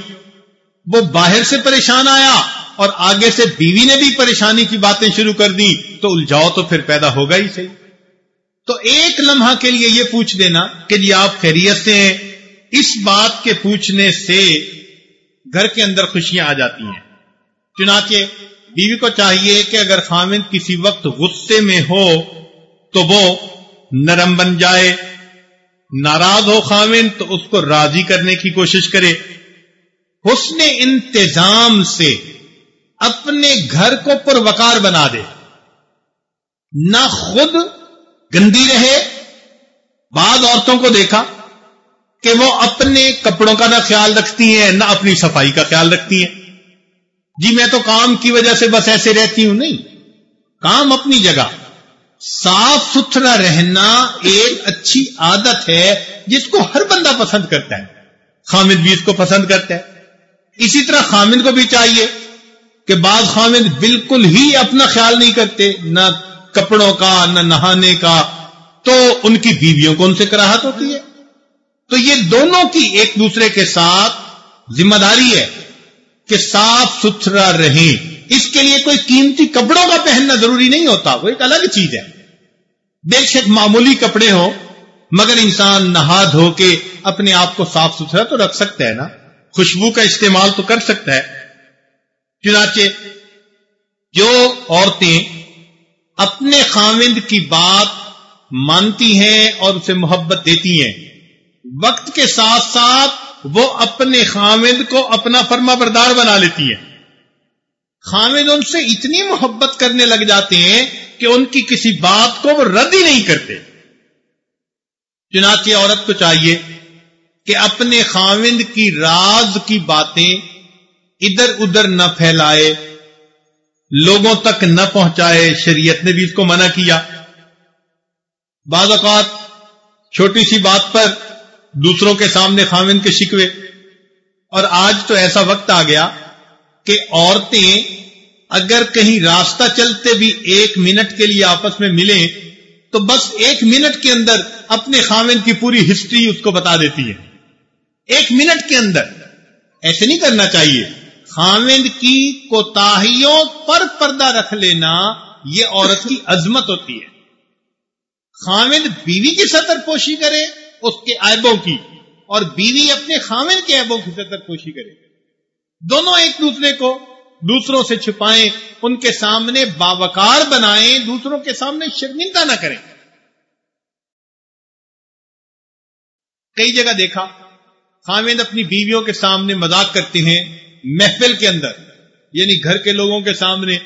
وہ باہر سے پریشان آیا اور آگے سے بیوی نے بھی پریشانی کی باتیں شروع کر دی تو الجھاؤ تو پھر پیدا ہوگا ہی صحیح۔ تو ایک لمحہ کے لیے یہ پوچھ دینا کہ جی آپ خیریت سے ہیں؟ اس بات کے پوچھنے سے گھر کے اندر خوشیاں آ جاتی ہیں۔ چنانچہ بیوی کو چاہیے کہ اگر خامن کسی وقت غصے میں ہو تو وہ نرم بن جائے۔ ناراض ہو خامن تو اس کو راضی کرنے کی کوشش کرے۔ حسن انتظام سے اپنے گھر کو پروکار بنا دے۔ نہ خود گندی رہے، بعض عورتوں کو دیکھا کہ وہ اپنے کپڑوں کا نہ خیال رکھتی ہیں، نہ اپنی صفائی کا خیال رکھتی ہیں۔ جی میں تو کام کی وجہ سے بس ایسے رہتی ہوں، نہیں۔ کام اپنی جگہ۔ صاف ستھرا رہنا ایک اچھی عادت ہے، جس کو ہر بندہ پسند کرتا ہے۔ خامد بھی اس کو پسند کرتا ہے۔ اسی طرح خامد کو بھی چاہیے کہ بعض خامد بالکل ہی اپنا خیال نہیں کرتے، نہ کپڑوں کا، نہ نہانے کا، تو ان کی بیویوں کو ان سے کراہت ہوتی ہے۔ تو یہ دونوں کی ایک دوسرے کے ساتھ ذمہ داری ہے کہ صاف ستھرا رہیں۔ اس کے لیے کوئی قیمتی کپڑوں کا پہننا ضروری نہیں ہوتا، وہ ایک الگ چیز ہے۔ بے شک معمولی کپڑے ہوں، مگر انسان نہا دھو کے اپنے آپ کو صاف ستھرا تو رکھ سکتا ہے نا۔ خوشبو کا استعمال تو کر سکتا ہے۔ چنانچہ جو عورتیں اپنے خامند کی بات مانتی ہیں اور اسے محبت دیتی ہیں۔ وقت کے ساتھ ساتھ وہ اپنے خامد کو اپنا فرما بردار بنا لیتی ہیں۔ خامد ان سے اتنی محبت کرنے لگ جاتے ہیں کہ ان کی کسی بات کو وہ رد ہی نہیں کرتے۔ چنانچہ عورت کو چاہیے کہ اپنے خامند کی راز کی باتیں ادھر ادھر نہ پھیلائے۔ لوگوں تک نہ پہنچائے شریعت نے بھی اس کو منع کیا۔ بعض اوقات چھوٹی سی بات پر دوسروں کے سامنے خامن کے شکوے۔ اور آج تو ایسا وقت آ گیا کہ عورتیں اگر کہیں راستہ چلتے بھی ایک منٹ کے لیے آپس میں ملیں تو بس ایک منٹ کے اندر اپنے خامن کی پوری ہسٹری اس کو بتا دیتی ہے۔ ایک منٹ کے اندر۔ ایسے نہیں کرنا چاہیے۔ خامند کی کوتاہیوں پر پردہ رکھ لینا یہ عورت کی عظمت ہوتی ہے۔ خامند بیوی کی سطر پوشی کرے اس کے عیبوں کی اور بیوی اپنے خامند کے عیبوں کی سطر پوشی کرے۔ دونوں ایک دوسرے کو دوسروں سے چھپائیں، ان کے سامنے باوکار بنائیں، دوسروں کے سامنے شرمندہ نہ کریں۔ کئی جگہ دیکھا خامد اپنی بیویوں کے سامنے مذاق کرتے ہیں محفل کے اندر یعنی گھر کے لوگوں کے سامنے،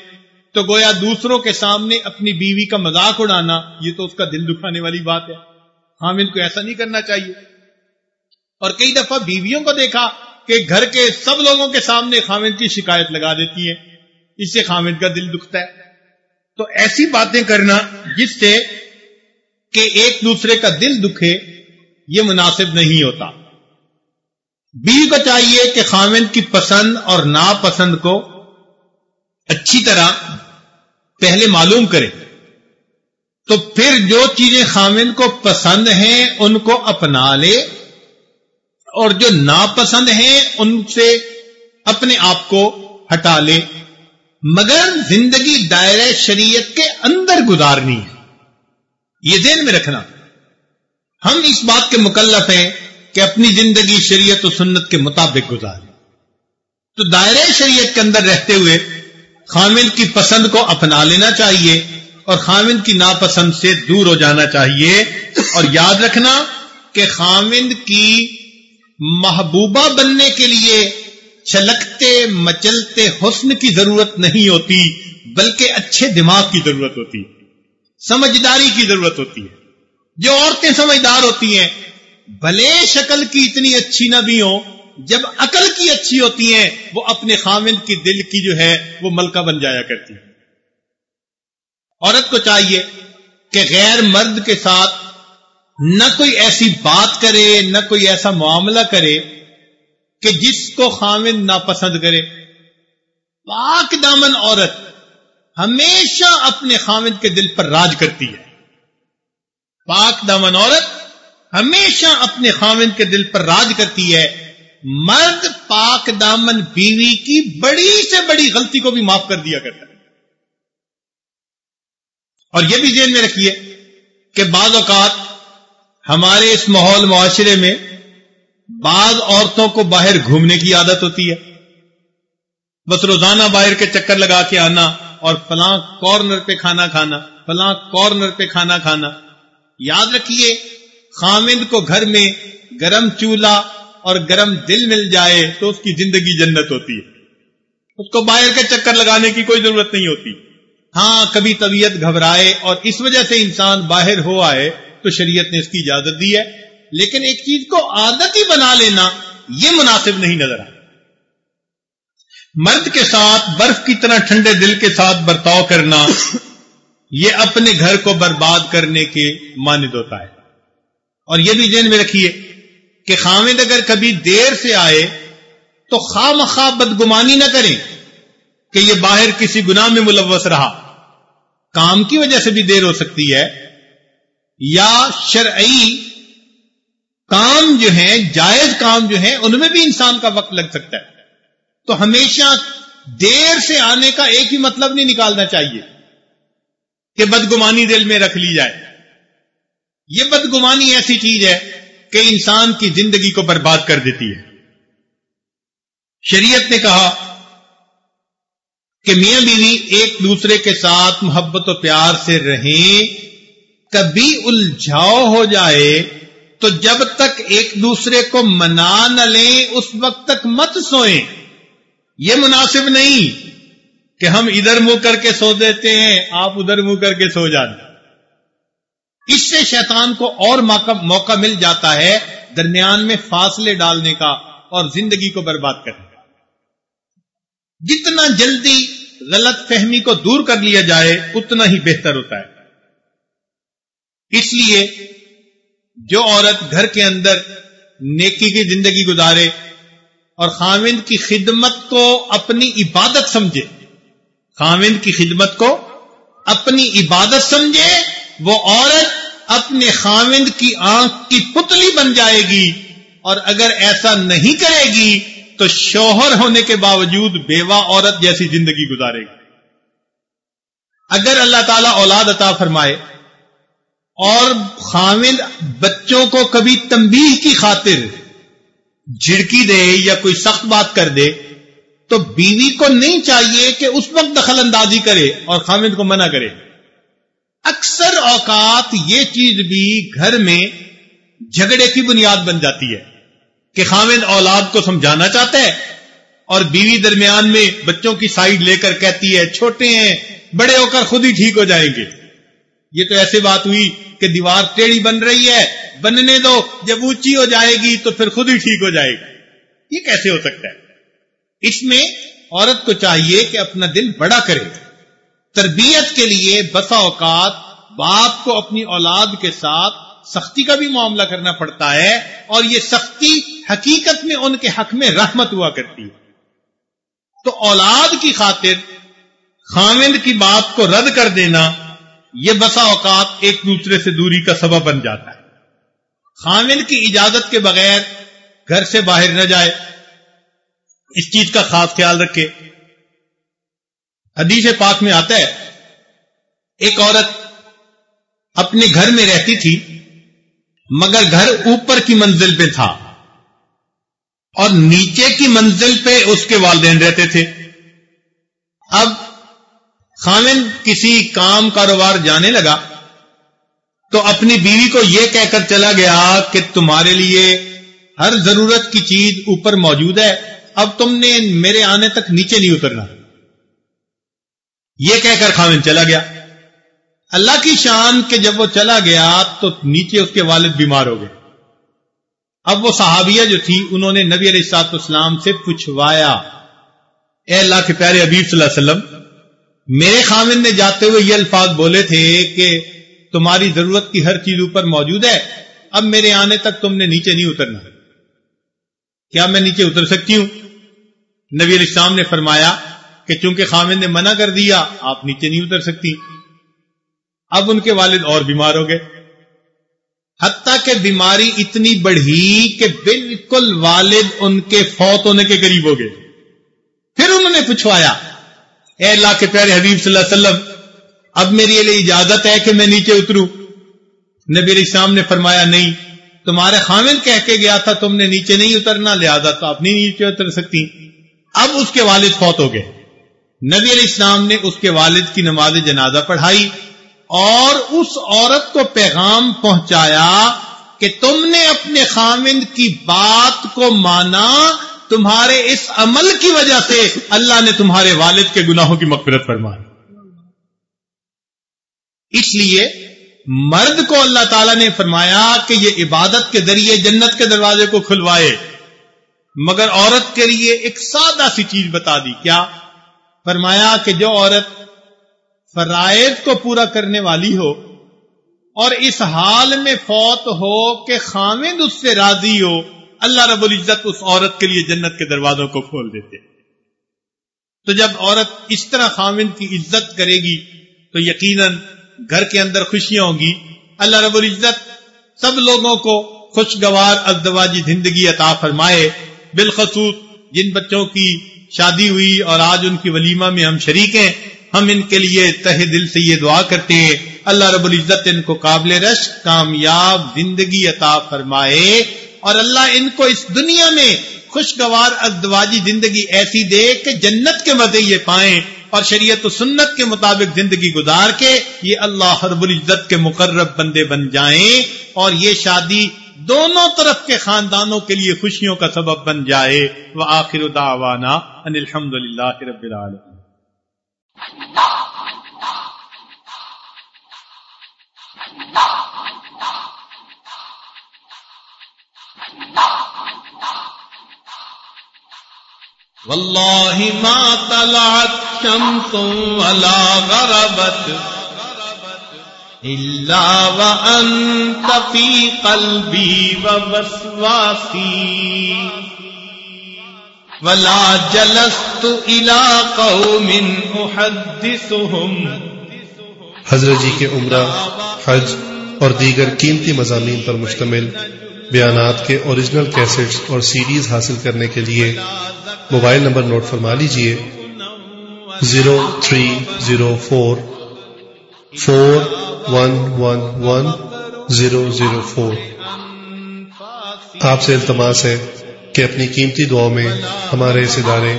تو گویا دوسروں کے سامنے اپنی بیوی کا مذاق اڑانا، یہ تو اس کا دل دکھانے والی بات ہے۔ ہاں، خامد کو ایسا نہیں کرنا چاہیے۔ اور کئی دفعہ بیویوں کو دیکھا کہ گھر کے سب لوگوں کے سامنے خامد کی شکایت لگا دیتی ہے اس سے خامد کا دل دکھتا ہے۔ تو ایسی باتیں کرنا جس سے کہ ایک دوسرے کا دل دکھے، یہ مناسب نہیں ہوتا۔ بیوی کو چاہیے کہ خامد کی پسند اور ناپسند کو اچھی طرح پہلے معلوم کرے۔ تو پھر جو چیزیں خامد کو پسند ہیں، ان کو اپنا لے۔ اور جو ناپسند ہیں، ان سے اپنے آپ کو ہٹا لے۔ مگر زندگی دائرہ شریعت کے اندر گزارنی ہے۔ یہ ذہن میں رکھنا۔ ہم اس بات کے مکلف ہیں۔ کہ اپنی زندگی شریعت و سنت کے مطابق گزارے تو دائرہ شریعت کے اندر رہتے ہوئے خامل کی پسند کو اپنا لینا چاہیے اور خامل کی ناپسند سے دور ہو جانا چاہیے۔ اور یاد رکھنا کہ خامند کی محبوبہ بننے کے لیے چھلکتے مچلتے حسن کی ضرورت نہیں ہوتی، بلکہ اچھے دماغ کی ضرورت ہوتی ہے سمجھداری کی ضرورت ہوتی ہے۔ جو عورتیں سمجھدار ہوتی ہیں بھلے شکل کی اتنی اچھی نہ بھی ہو جب عقل کی اچھی ہوتی ہیں، وہ اپنے خامند کی دل کی جو ہے، وہ ملکہ بن جایا کرتی ہے عورت کو چاہیے کہ غیر مرد کے ساتھ نہ کوئی ایسی بات کرے، نہ کوئی ایسا معاملہ کرے کہ جس کو خامن ناپسند کرے۔ پاک دامن عورت ہمیشہ اپنے خامد کے دل پر راج کرتی ہے۔ پاک دامن عورت ہمیشہ اپنے خامد کے دل پر راج کرتی ہے، مرد پاک دامن بیوی کی بڑی سے بڑی غلطی کو بھی معاف کر دیا کرتا ہے۔ اور یہ بھی ذہن میں رکھیے کہ بعض اوقات ہمارے اس ماحول معاشرے میں بعض عورتوں کو باہر گھومنے کی عادت ہوتی ہے۔ بس روزانہ باہر کے چکر لگا کے آنا اور فلاں کارنر پہ کھانا کھانا، فلاں کارنر پہ کھانا کھانا۔ یاد رکھیے خامد کو گھر میں گرم چولہا اور گرم دل مل جائے تو اس کی زندگی جنت ہوتی ہے۔ اس کو باہر کے چکر لگانے کی کوئی ضرورت نہیں ہوتی۔ ہاں کبھی طبیعت گھبرائے اور اس وجہ سے انسان باہر ہو آئے تو شریعت نے اس کی اجازت دی ہے۔ لیکن ایک چیز کو عادت ہی بنا لینا یہ مناسب نہیں نظر آ مرد کے ساتھ برف کی طرح ٹھنڈے دل کے ساتھ برتاؤ کرنا یہ اپنے گھر کو برباد کرنے کے مانند ہوتا ہے۔ اور یہ بھی ذہن میں رکھیے کہ خامد اگر کبھی دیر سے آئے تو خواہ مخواہ بدگمانی نہ کریں کہ یہ باہر کسی گناہ میں ملوث رہا۔ کام کی وجہ سے بھی دیر ہو سکتی ہے۔ یا شرعی کام جو ہیں، جائز کام جو ہیں، ان میں بھی انسان کا وقت لگ سکتا ہے۔ تو ہمیشہ دیر سے آنے کا ایک ہی مطلب نہیں نکالنا چاہیے کہ بدگمانی دل میں رکھ لی جائے۔ یہ بدگمانی ایسی چیز ہے کہ انسان کی زندگی کو برباد کر دیتی ہے۔ شریعت نے کہا کہ میاں بیوی ایک دوسرے کے ساتھ محبت و پیار سے رہیں، کبھی الجھاؤ ہو جائے تو جب تک ایک دوسرے کو منا نہ لیں، اس وقت تک مت سوئیں۔ یہ مناسب نہیں کہ ہم ادھر منہ کر کے سو دیتے ہیں، آپ ادھر منہ کر کے سو جاتے اس سے شیطان کو اور موقع مل جاتا ہے درمیان میں فاصلے ڈالنے کا اور زندگی کو برباد کرنے کا۔ جتنا جلدی غلط فہمی کو دور کر لیا جائے، اتنا ہی بہتر ہوتا ہے۔ اس لیے جو عورت گھر کے اندر نیکی کی زندگی گزارے اور خامند کی خدمت کو اپنی عبادت سمجھے خامند کی خدمت کو اپنی عبادت سمجھے وہ عورت اپنے خامند کی آنکھ کی پتلی بن جائے گی اور اگر ایسا نہیں کرے گی تو شوہر ہونے کے باوجود بیوہ عورت جیسی زندگی گزارے گی۔ اگر اللہ تعالی اولاد عطا فرمائے اور خامد بچوں کو کبھی تنبیہ کی خاطر جھڑکی دے یا کوئی سخت بات کر دے، تو بیوی کو نہیں چاہیے کہ اس وقت دخل اندازی کرے اور خامد کو منع کرے۔ اکثر اوقات یہ چیز بھی گھر میں جھگڑے کی بنیاد بن جاتی ہے کہ خامد اولاد کو سمجھانا چاہتا ہے اور بیوی درمیان میں بچوں کی سائڈ لے کر کہتی ہے، چھوٹے ہیں، بڑے ہو کر خود ہی ٹھیک ہو جائیں گے۔ یہ تو ایسے بات ہوئی کہ دیوار ٹیڑھی بن رہی ہے، بننے دو، جب اونچی ہو جائے گی تو پھر خود ہی ٹھیک ہو جائے گی۔ یہ کیسے ہو سکتا ہے؟ اس میں عورت کو چاہیے کہ اپنا دل بڑا کرے۔ تربیت کے لیے بسا اوقات باپ کو اپنی اولاد کے ساتھ سختی کا بھی معاملہ کرنا پڑتا ہے اور یہ سختی حقیقت میں ان کے حق میں رحمت ہوا کرتی ہے۔ تو اولاد کی خاطر خامند کی بات کو رد کر دینا یہ بسا اوقات ایک دوسرے سے دوری کا سبب بن جاتا ہے۔ خامند کی اجازت کے بغیر گھر سے باہر نہ جائے۔ اس چیز کا خاص خیال رکھے۔ حدیث پاک میں آتا ہے، ایک عورت اپنے گھر میں رہتی تھی، مگر گھر اوپر کی منزل پہ تھا۔ اور نیچے کی منزل پہ اس کے والدین رہتے تھے۔ اب خامن کسی کام کاروبار جانے لگا تو اپنی بیوی کو یہ کہہ کر چلا گیا کہ تمہارے لیے ہر ضرورت کی چیز اوپر موجود ہے۔ اب تم نے میرے آنے تک نیچے نہیں اترنا۔ یہ کہہ کر خامن چلا گیا۔ اللہ کی شان کہ جب وہ چلا گیا تو نیچے اس کے والد بیمار ہو گئے۔ اب وہ صحابیہ جو تھی، انہوں نے نبی علیہ السلاط اسلام سے پوچھوایا، اے اللہ کے پیارے ابیب صلی اللہ علیہ وسلم، میرے خامن نے جاتے ہوئے یہ الفاظ بولے تھے کہ تمہاری ضرورت کی ہر چیز اوپر موجود ہے، اب میرے آنے تک تم نے نیچے نہیں اترنا۔ کیا میں نیچے اتر سکتی ہوں؟ نبی علیہ السلام نے فرمایا کہ چونکہ خامن نے منع کر دیا، آپ نیچے نہیں اتر سکتی۔ اب ان کے والد اور بیمار ہو گئے۔ حتیٰ کہ بیماری اتنی بڑھی کہ بالکل والد ان کے فوت ہونے کے قریب ہو گئے۔ پھر انہوں نے پوچھوایا، اے اللہ کے پیارے حبیب صلی اللہ علیہ وسلم، اب میری لیے اجازت ہے کہ میں نیچے اتروں؟ نبی علیہ السلام نے فرمایا، نہیں، تمہارے خامن کہہ کے گیا تھا، تم نے نیچے نہیں اترنا، لہذا تو اپنی نیچے اتر سکتی اب اس کے والد فوت ہو گئے۔ نبی علیہ السلام نے اس کے والد کی نماز جنازہ پڑھائی۔ اور اس عورت کو پیغام پہنچایا کہ تم نے اپنے خامند کی بات کو مانا، تمہارے اس عمل کی وجہ سے اللہ نے تمہارے والد کے گناہوں کی مغفرت فرمائی۔ اس لیے مرد کو اللہ تعالی نے فرمایا کہ یہ عبادت کے ذریعے جنت کے دروازے کو کھلوائے، مگر عورت کے لیے ایک سادہ سی چیز بتا دی۔ کیا؟ فرمایا کہ جو عورت فرائض کو پورا کرنے والی ہو اور اس حال میں فوت ہو کہ خامد اس سے راضی ہو، اللہ رب العزت اس عورت کے لیے جنت کے دروازوں کو کھول دیتے۔ تو جب عورت اس طرح خامد کی عزت کرے گی، تو یقیناً گھر کے اندر خوشیاں ہوں گی۔ اللہ رب العزت سب لوگوں کو خوشگوار ازدواجی زندگی عطا فرمائے۔ بالخصوص جن بچوں کی شادی ہوئی اور آج ان کی ولیمہ میں ہم شریک ہیں ہم ان کے لیے تہ دل سے یہ دعا کرتے ہیں، اللہ رب العزت ان کو قابل رش کامیاب زندگی عطا فرمائے اور اللہ ان کو اس دنیا میں خوشگوار ازدواجی زندگی ایسی دے کہ جنت کے مزے یہ پائیں اور شریعت و سنت کے مطابق زندگی گزار کے یہ اللہ رب العزت کے مقرب بندے بن جائیں اور یہ شادی دونوں طرف کے خاندانوں کے لیے خوشیوں کا سبب بن جائے۔ وہ آخر دعوانا ان الحمد للہ رب العالمین۔ والله ما طلعت شمس ولا غربت إلا وأنت في قلبي ووسواسي ولا جلست إلى قوم أحدثهم حضرت جی کے عمرہ، حج اور دیگر قیمتی مضامین پر مشتمل بیانات کے اوریجنل کیسٹس اور سیریز حاصل کرنے کے لیے موبائل نمبر نوٹ فرما لیجیے zero three zero four four one one one zero zero four. آپ سے التماس ہے۔ کہ اپنی قیمتی دعاؤں میں ہمارے اس ادارے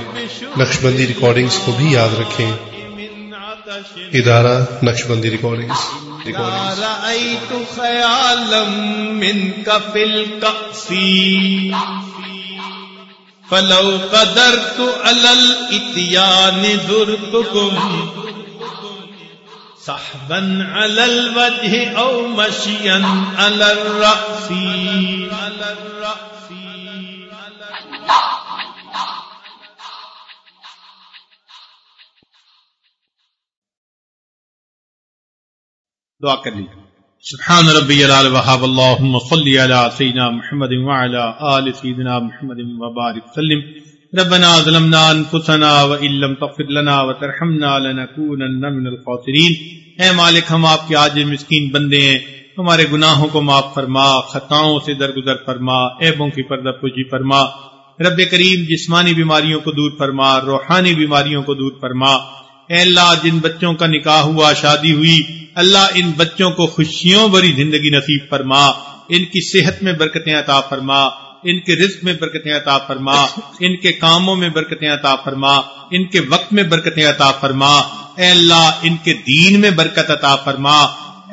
نقش بندی ریکارڈنگس کو بھی یاد رکھیں۔ ادارہ نقش بندی ریکارڈنگس ریکارڈنگ رأيت خيالا منك في الكأس، فلو قدرت على الاتيان صحبا على الوجه او مشيا على الرأس على الرأس. دعا کر لیجیے سبحان ربی العال وحاب اللہم صلی علی سیدنا محمد وعلا آل سیدنا محمد وبارک وسلم۔ ربنا ظلمنا انفسنا وان لم تغفر لنا وترحمنا لنكونن من الخاسرین۔ اے مالک، ہم آپ کے آج مسکین بندے ہیں۔ ہمارے گناہوں کو معاف فرما، خطاؤں سے درگزر فرما، عیبوں کی پردہ پوجی فرما۔ رب کریم جسمانی بیماریوں کو دور فرما، روحانی بیماریوں کو دور فرما۔ اے اللہ، جن بچوں کا نکاح ہوا، شادی ہوئی، اللہ ان بچوں کو خوشیوں بری زندگی نصیب فرما، ان کی صحت میں برکتیں عطا فرما، ان کے رزق میں برکتیں عطا فرما، ان کے کاموں میں برکتیں عطا فرما، ان کے وقت میں برکتیں عطا فرما۔ اے اللہ، ان کے دین میں برکت عطا فرما۔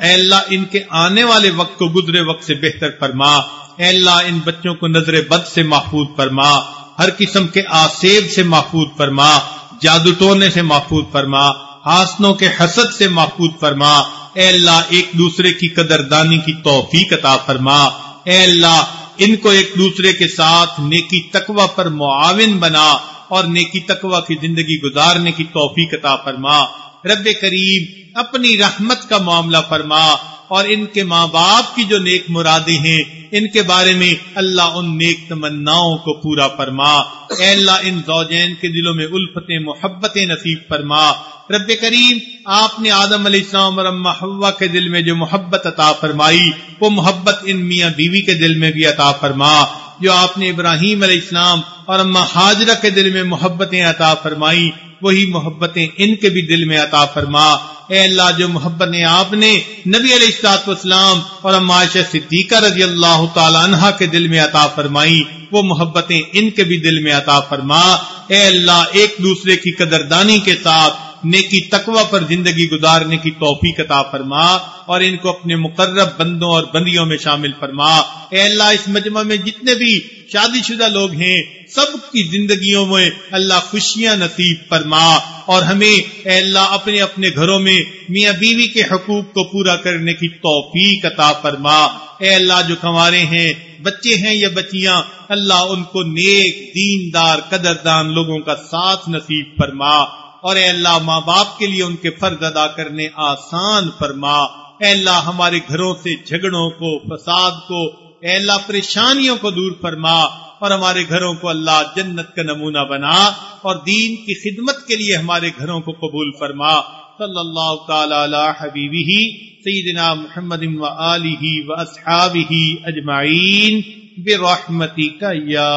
اے اللہ، ان کے آنے والے وقت کو گزرے وقت سے بہتر فرما۔ اے اللہ، ان بچوں کو نظر بد سے محفوظ فرما۔ ہر قسم کے آسیب سے محفوظ فرما۔ جادو ٹونے سے محفوظ فرما، ہاسنوں کے حسد سے محفوظ فرما۔ اے اللہ، ایک دوسرے کی قدردانی کی توفیق عطا فرما۔ اے اللہ، ان کو ایک دوسرے کے ساتھ نیکی تقوی پر معاون بنا اور نیکی تقوی کی زندگی گزارنے کی توفیق عطا فرما۔ رب کریم، اپنی رحمت کا معاملہ فرما۔ اور ان کے ماں باپ کی جو نیک مرادیں ہیں، ان کے بارے میں اللہ ان نیک تمناؤں کو پورا فرما۔ اے اللہ، ان زوجین کے دلوں میں الفتیں، محبتیں نصیب فرما۔ رب کریم، آپ نے آدم علیہ السلام اور اما حوا کے دل میں جو محبت عطا فرمائی، وہ محبت ان میاں بیوی کے دل میں بھی عطا فرما۔ جو آپ نے ابراہیم علیہ السلام اور اما حاجرہ کے دل میں محبتیں عطا فرمائی، وہی محبتیں ان کے بھی دل میں عطا فرما۔ اے اللہ جو محبتیں آپ نے نبی علیہ السلاط والسلام اور عمائش صدیقہ رضی اللہ تعالی عنہ کے دل میں عطا فرمائی، وہ محبتیں ان کے بھی دل میں عطا فرما۔ اے اللہ ایک دوسرے کی قدردانی کے ساتھ نیکی تقوی پر زندگی گزارنے کی توفیق عطا فرما اور ان کو اپنے مقرب بندوں اور بندیوں میں شامل فرما۔ اے اللہ، اس مجمع میں جتنے بھی شادی شدہ لوگ ہیں، سب کی زندگیوں میں اللہ خوشیاں نصیب فرما اور ہمیں اے اللہ اپنے اپنے گھروں میں میاں بیوی کے حقوق کو پورا کرنے کی توفیق عطا فرما۔ اے اللہ، جو کمارے ہیں، بچے ہیں یا بچیاں، اللہ ان کو نیک، دیندار، قدردان لوگوں کا ساتھ نصیب فرما۔ اور اے اللہ ماں باپ کے لیے ان کے فرض ادا کرنے آسان فرما۔ اے اللہ ہمارے گھروں سے جھگڑوں کو، فساد کو، اے اللہ پریشانیوں کو دور فرما اور ہمارے گھروں کو اللہ جنت کا نمونہ بنا اور دین کی خدمت کے لیے ہمارے گھروں کو قبول فرما۔ صلی اللہ تعالی علی حبیبہ، سیدنا محمد و آلہ و اصحابہ اجمعین۔ برحمتک یا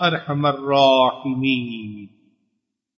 ارحم الراحمین۔